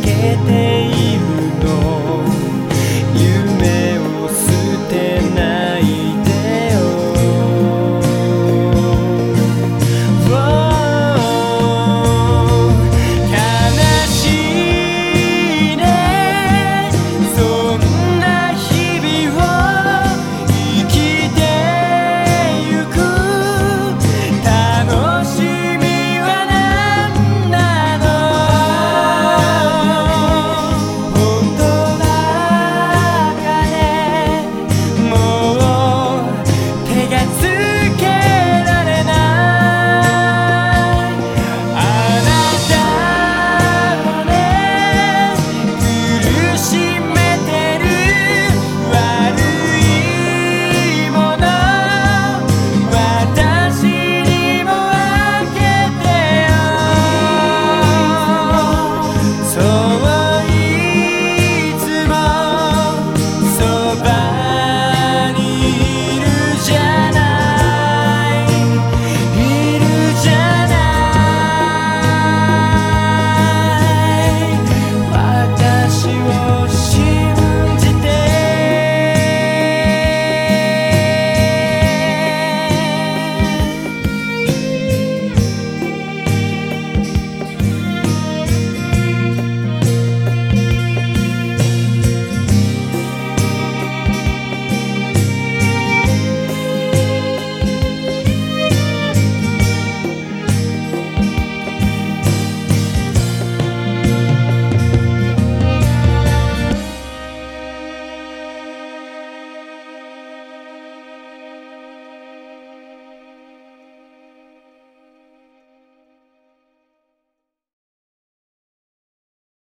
けて